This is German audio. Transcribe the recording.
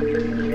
Musik